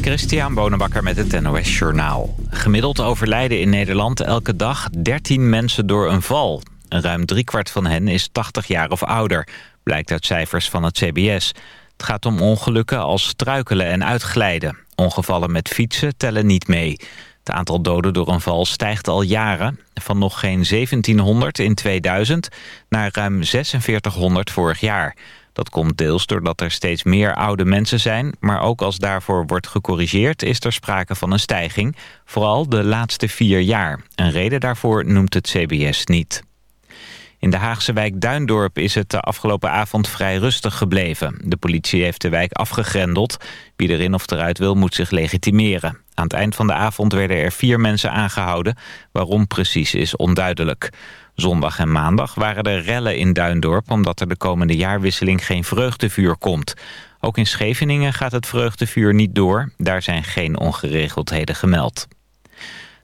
Christian Bonenbakker met het NOS Journaal. Gemiddeld overlijden in Nederland elke dag 13 mensen door een val. Ruim driekwart van hen is 80 jaar of ouder, blijkt uit cijfers van het CBS. Het gaat om ongelukken als struikelen en uitglijden. Ongevallen met fietsen tellen niet mee. Het aantal doden door een val stijgt al jaren. Van nog geen 1700 in 2000 naar ruim 4600 vorig jaar. Dat komt deels doordat er steeds meer oude mensen zijn... maar ook als daarvoor wordt gecorrigeerd is er sprake van een stijging. Vooral de laatste vier jaar. Een reden daarvoor noemt het CBS niet. In de Haagse wijk Duindorp is het de afgelopen avond vrij rustig gebleven. De politie heeft de wijk afgegrendeld. Wie erin of eruit wil moet zich legitimeren. Aan het eind van de avond werden er vier mensen aangehouden. Waarom precies is onduidelijk. Zondag en maandag waren er rellen in Duindorp... omdat er de komende jaarwisseling geen vreugdevuur komt. Ook in Scheveningen gaat het vreugdevuur niet door. Daar zijn geen ongeregeldheden gemeld.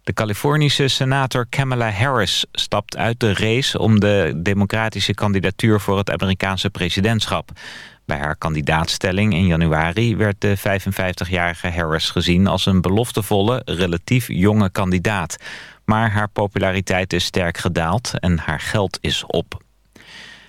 De Californische senator Kamala Harris stapt uit de race... om de democratische kandidatuur voor het Amerikaanse presidentschap. Bij haar kandidaatstelling in januari werd de 55-jarige Harris gezien... als een beloftevolle, relatief jonge kandidaat. Maar haar populariteit is sterk gedaald en haar geld is op.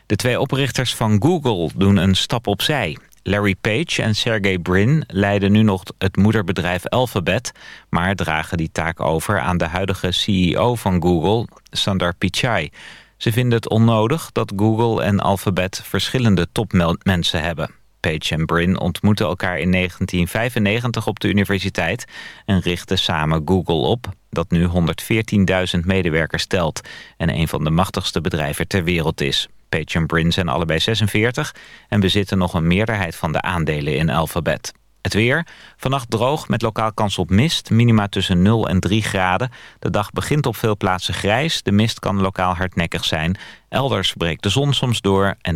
De twee oprichters van Google doen een stap opzij. Larry Page en Sergey Brin leiden nu nog het moederbedrijf Alphabet... maar dragen die taak over aan de huidige CEO van Google, Sundar Pichai. Ze vinden het onnodig dat Google en Alphabet verschillende topmensen hebben. Page en Brin ontmoetten elkaar in 1995 op de universiteit... en richtten samen Google op, dat nu 114.000 medewerkers telt... en een van de machtigste bedrijven ter wereld is. Page en Brin zijn allebei 46 en bezitten nog een meerderheid van de aandelen in Alphabet. Het weer. Vannacht droog met lokaal kans op mist. Minima tussen 0 en 3 graden. De dag begint op veel plaatsen grijs. De mist kan lokaal hardnekkig zijn. Elders breekt de zon soms door. En...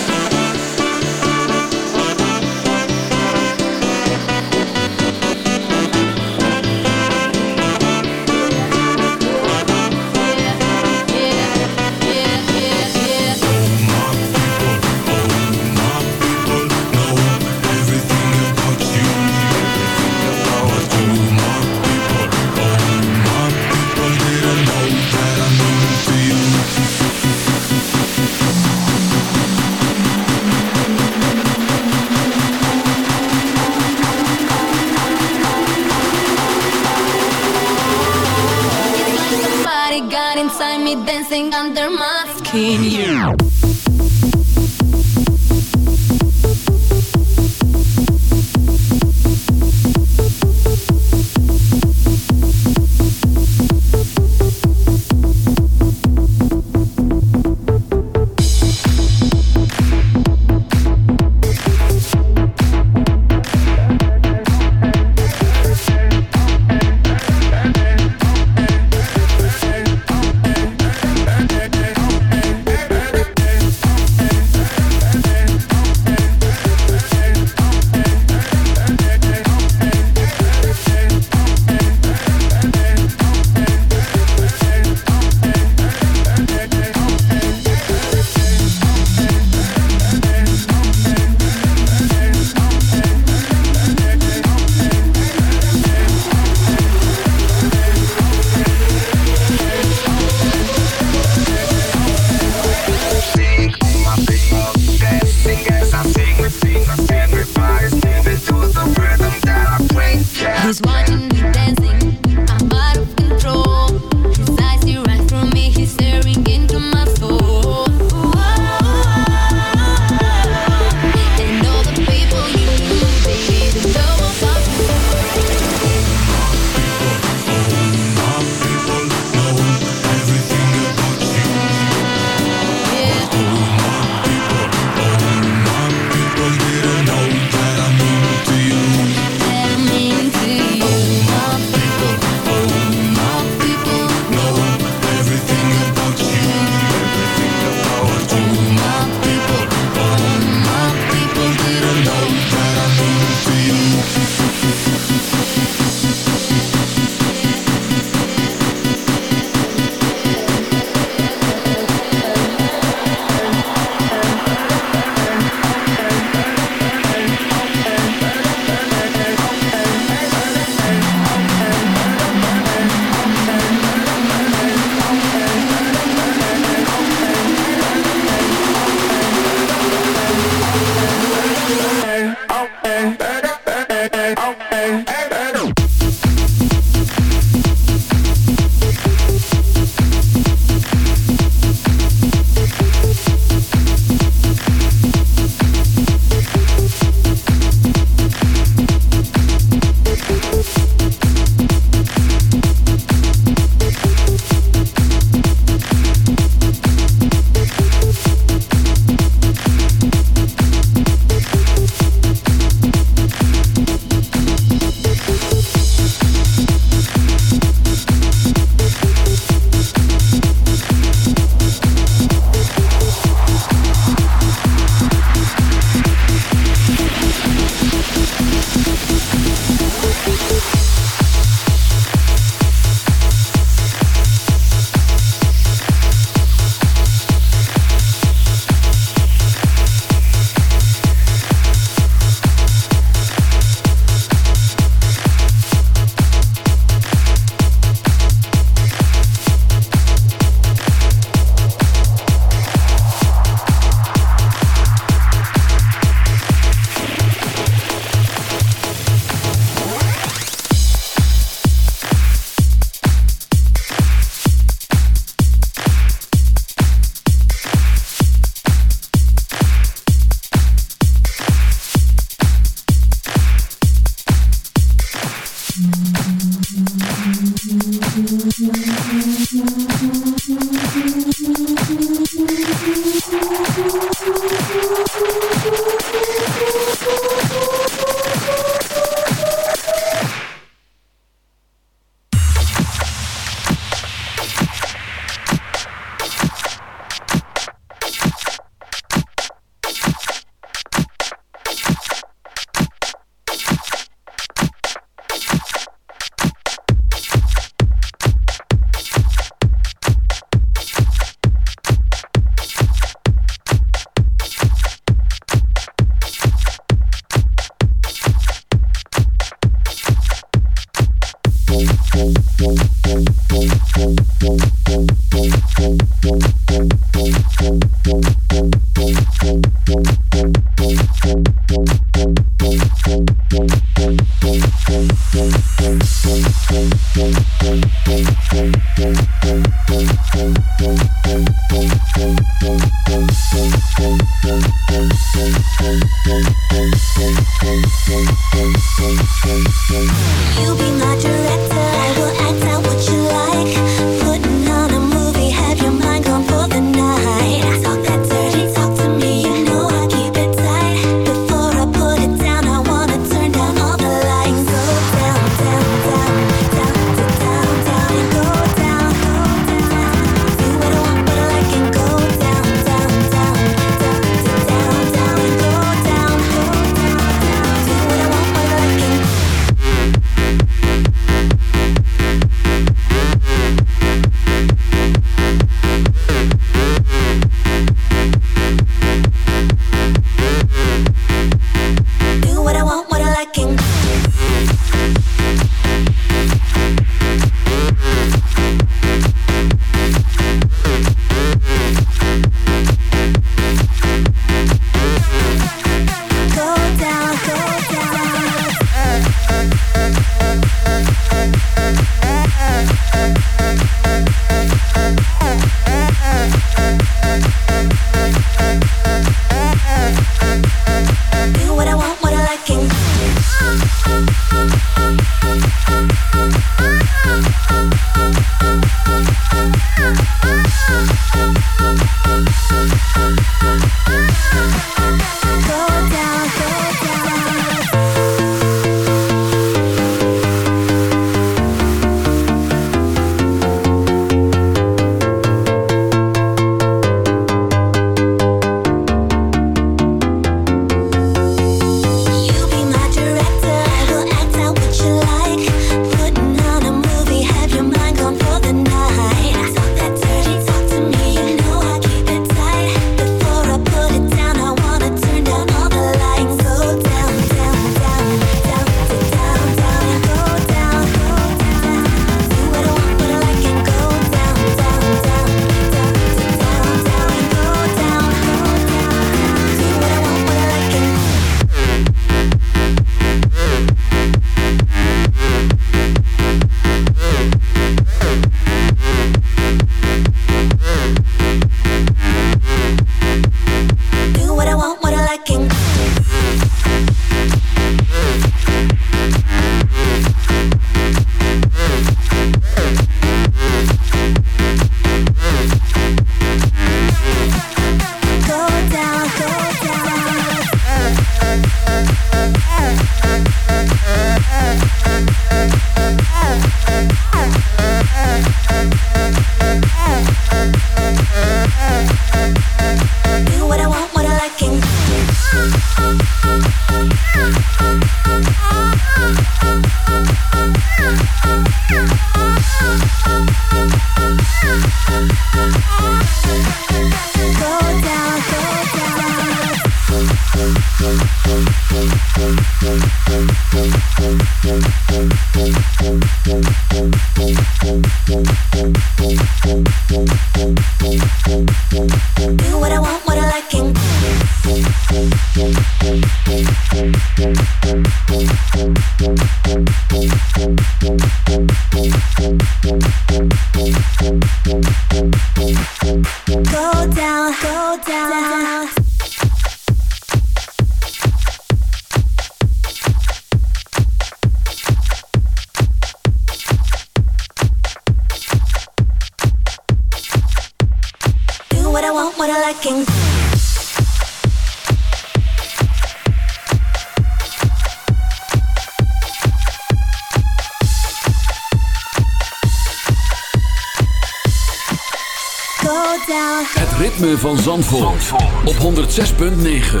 106.9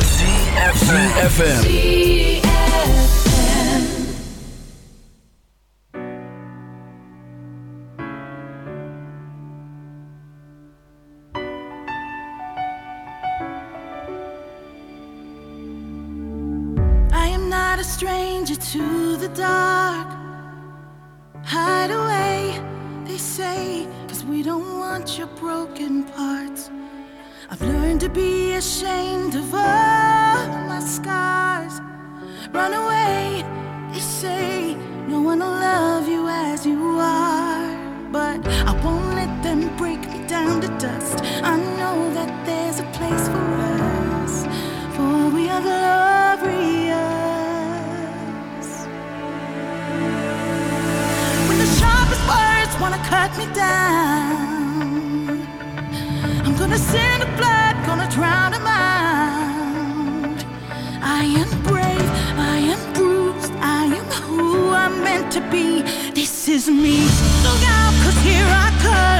FM. Dust. I know that there's a place for us, for we are glorious. When the sharpest words wanna cut me down, I'm gonna send a blood, gonna drown them out. I am brave, I am bruised, I am who I'm meant to be. This is me. Look out, cause here I come.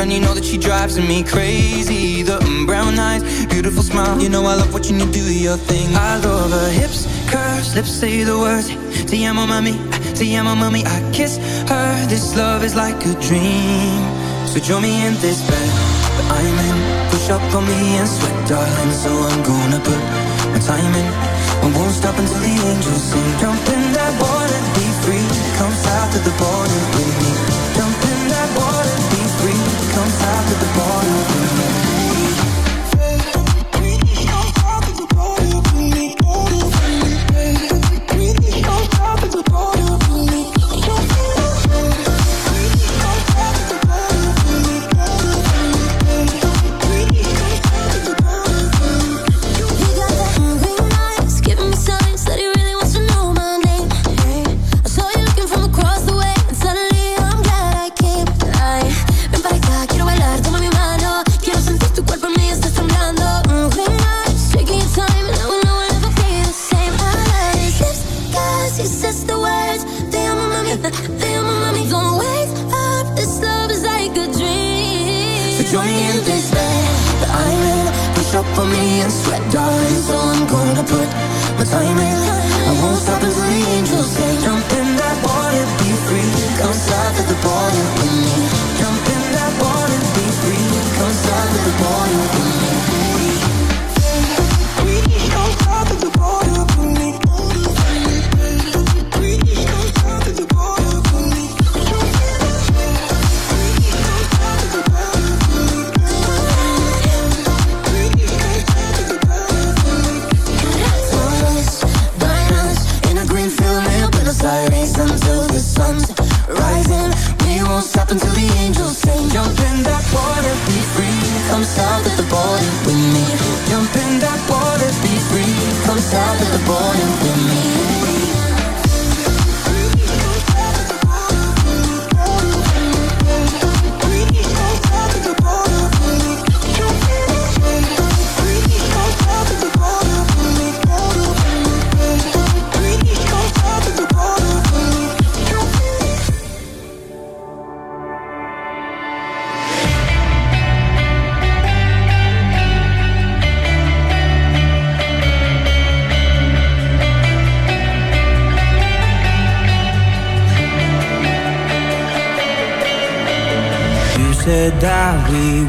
Man, you know that she drives me crazy. The um, brown eyes, beautiful smile, you know I love watching you do your thing. I love her hips, curves, lips say the words. Amo, mami, te amo, mami. I kiss her. This love is like a dream. So join me in this bed I'm in. Push up on me and sweat, darling. So I'm gonna put my time in. I won't stop until the angels sing. Jump in that water, be free. Come south to the border with me. Jump in that water. South to the border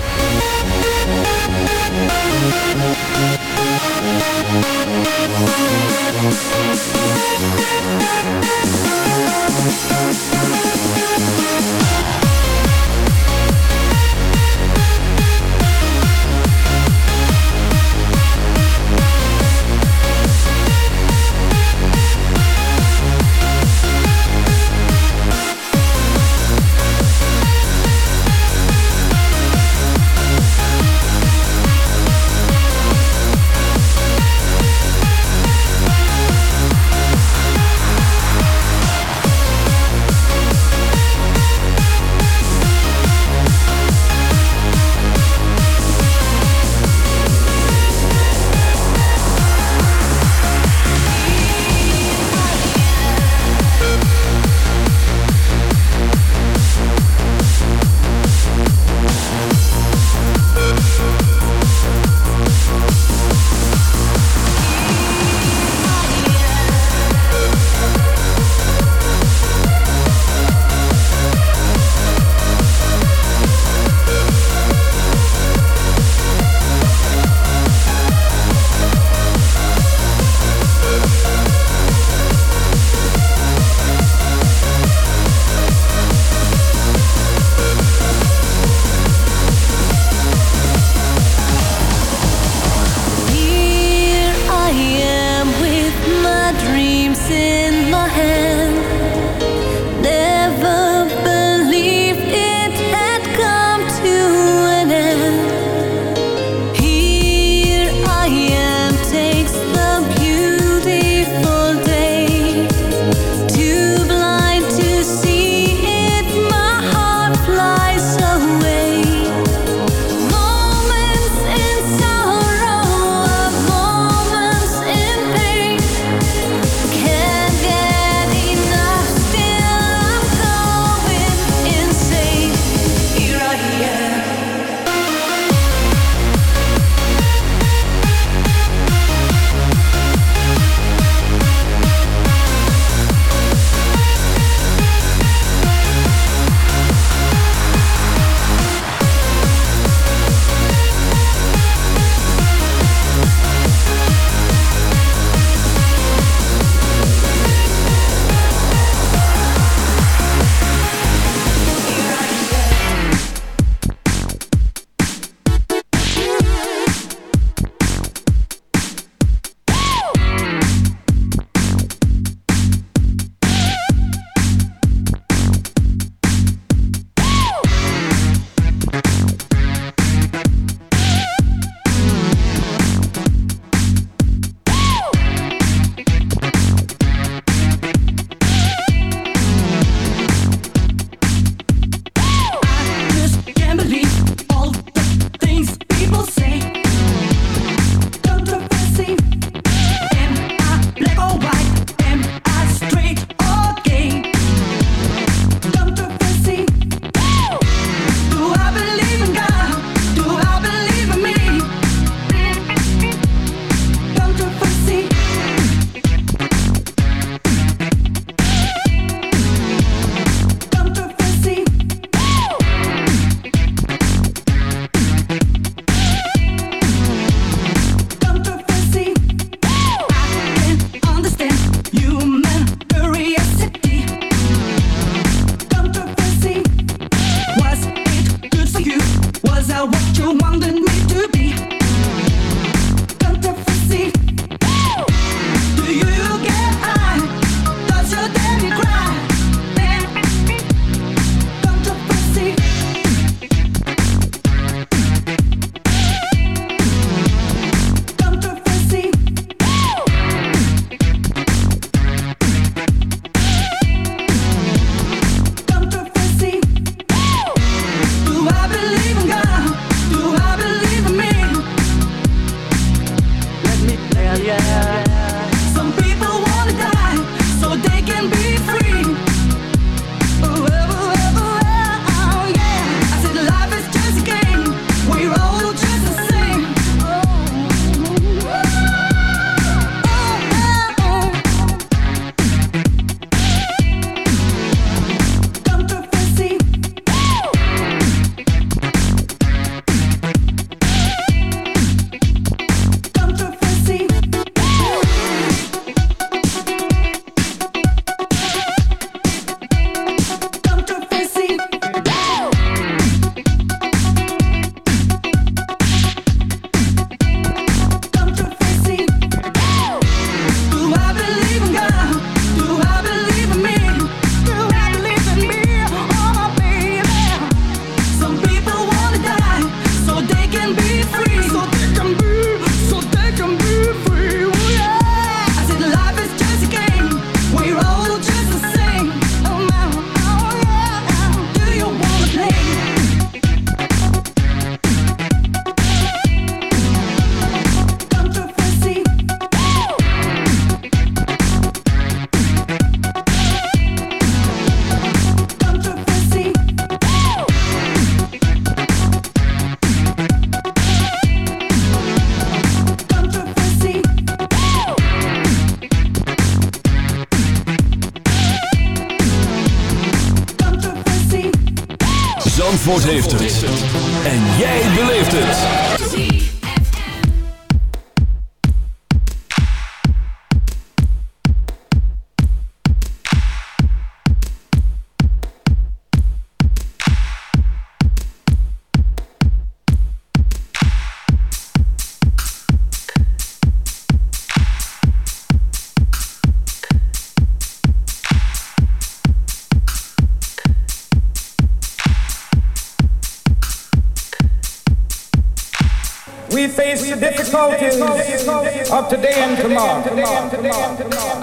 Thank.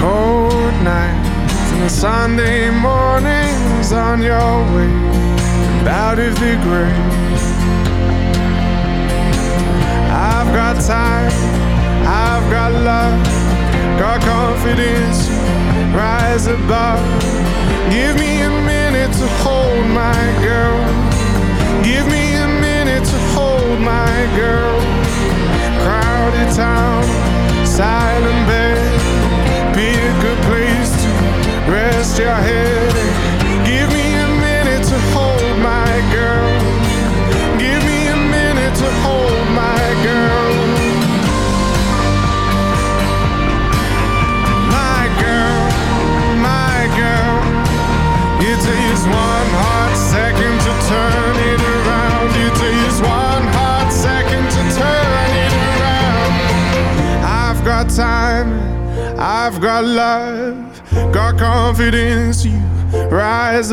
Cold nights and the Sunday mornings on your way out of the grave.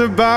Rise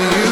you.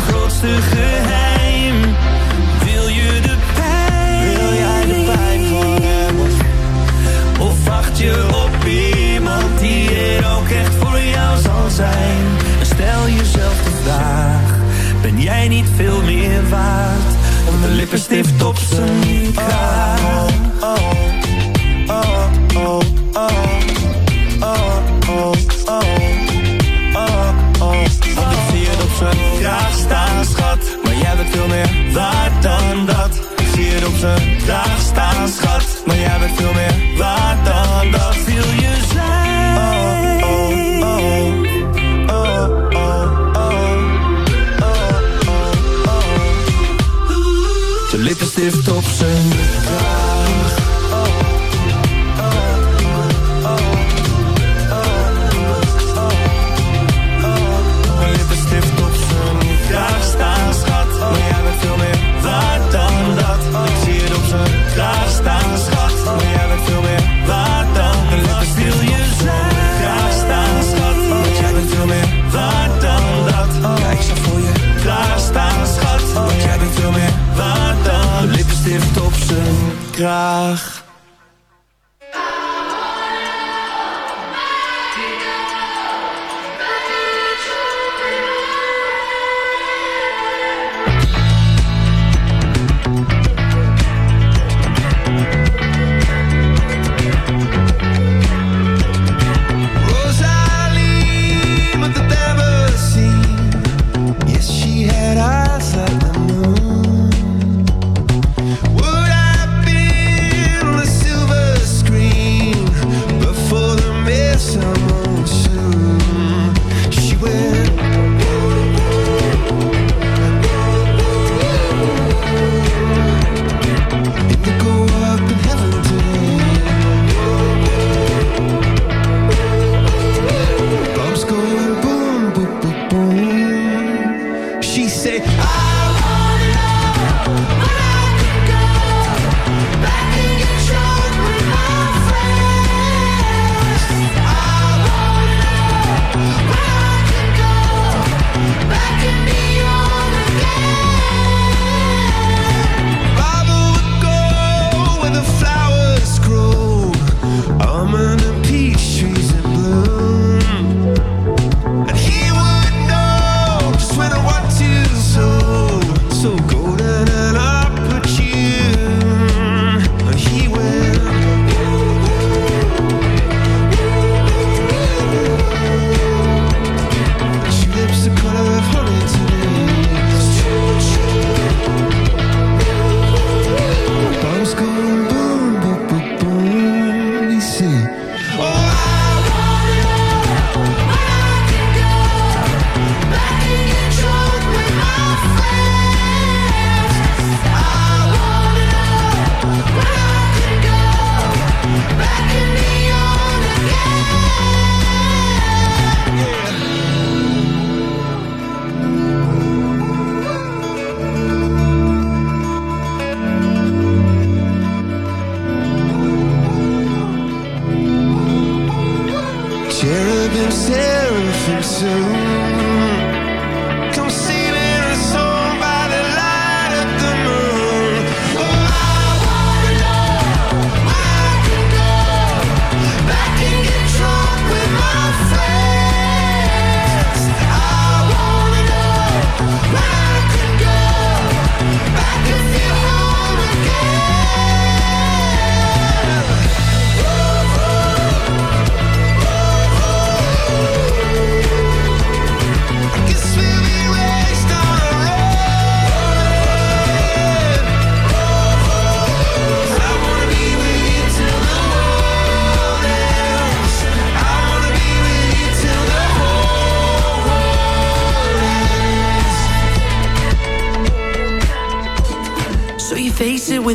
Grootste geheim? Wil je de pijn? Wil jij de pijn van hem? Of wacht je op iemand die er ook echt voor jou zal zijn? En stel jezelf de vraag: ben jij niet veel meer waard dan de lippenstift op zijn kraag? oh, oh,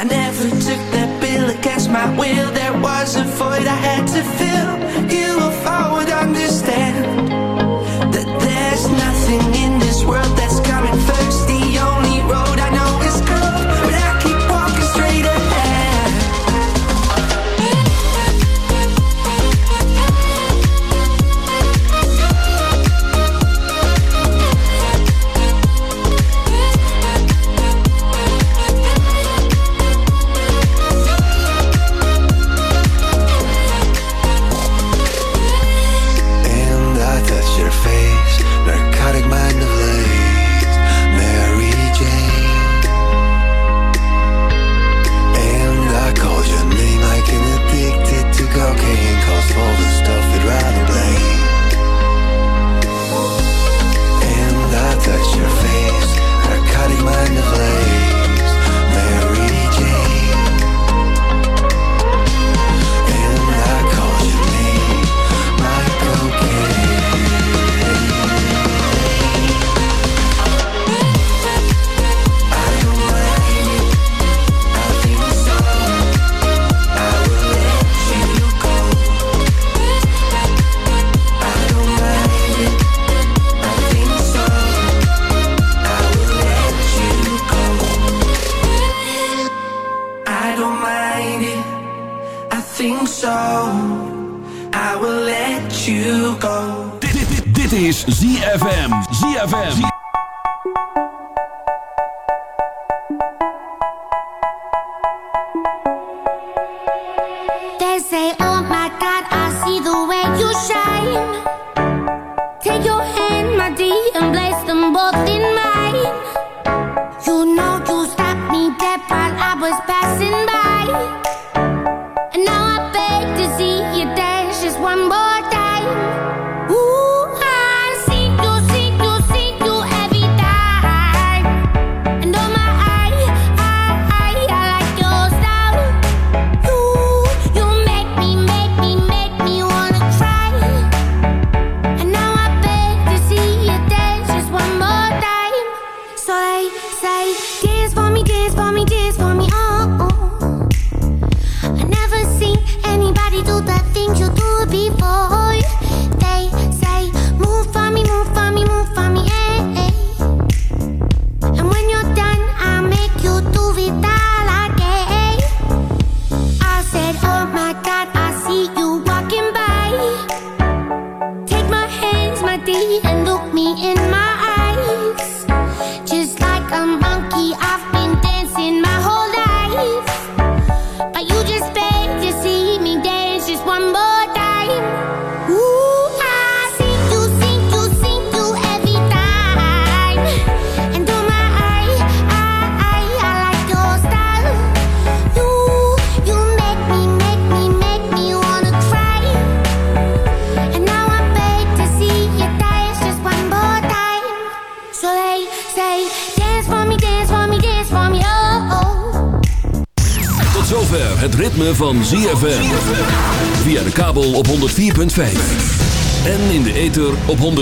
I never took that bill against my will. There was a void I had to fill. You